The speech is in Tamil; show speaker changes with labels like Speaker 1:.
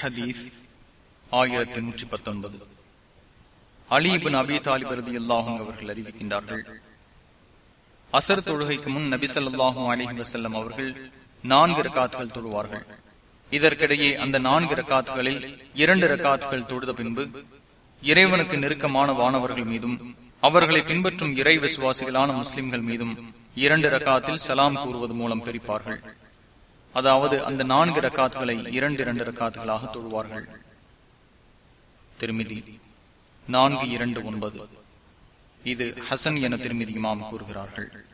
Speaker 1: ஹதீஸ் ஆயிரத்தி நூற்றி பத்தொன்பது. அலிபின் அபி தாலிப் ரதி அல்லாஹும் அவர்கள் அறிவிக்கின்றார்கள் அசர் தொழுகைக்கு முன் நபி அலிஹி வசல்லம் அவர்கள் நான்கு ரக்காத்துகள் தொழுவார்கள். இதற்கிடையே அந்த நான்கு ரக்காத்துகளில் இரண்டு ரக்காத்துகள் தொழுத பின்பு இறைவனுக்கு நெருக்கமான வானவர்கள் மீதும் அவர்களை பின்பற்றும் இறை விசுவாசிகளான முஸ்லிம்கள் மீதும் இரண்டு ரக்காத்தில் சலாம் கூறுவது மூலம் பிரிப்பார்கள். அதாவது அந்த நான்கு ரக்காத்துகளை இரண்டு இரண்டு ரக்காத்துகளாக தொழுவார்கள். திருமிதி நான்கு இரண்டு ஒன்பது. இது ஹசன் என திருமிதி இமாம் கூறுகிறார்கள்.